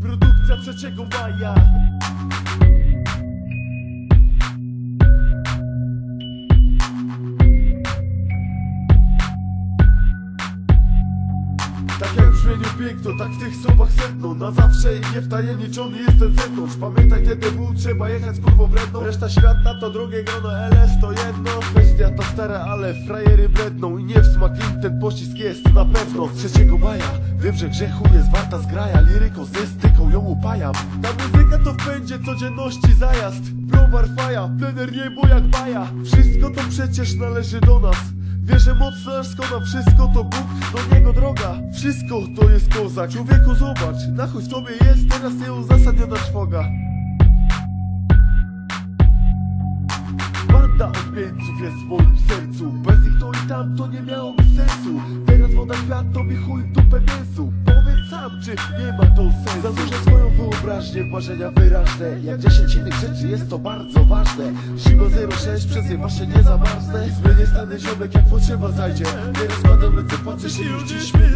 Produkcja trzeciego maja Tak jak brzmieniu piękno, tak w tych słowach sedno Na zawsze i niewtajemniczony jestem zewnątrz? Pamiętaj TTW, trzeba jechać z kurwą wredną Reszta świata to drugie grono, LS to jedno stara, ale frajery bredną I nie w smak im ten pocisk jest na pewno. 3 maja, wiem, że grzechu jest warta zgraja Liryką ze styką ją upajam. Ta muzyka to w pędzie codzienności zajazd Browar faja, plener niebo jak baja Wszystko to przecież należy do nas Wierzę mocno, aż skona wszystko to Bóg, do niego droga. Wszystko to jest kozak. Człowieku zobacz, na chuj w tobie jest teraz nieuzasadniona trwoga Banda odmieńców jest w moim sercu. Bez nich to i tam to nie miałoby sensu. Teraz woda kwiat to mi chuj w dupę mięsu Powiedz sam, czy nie ma to sensu. Zanurzę swoją wyobraźnię w marzenia wyraźne. Jak 10 innych rzeczy jest to bardzo ważne. Zima 06 przez je wasze nie zamarznę Zmienię stany ziomek jak potrzeba zajdzie. Nie rozkładam ręce, patrzę się już dziś mnie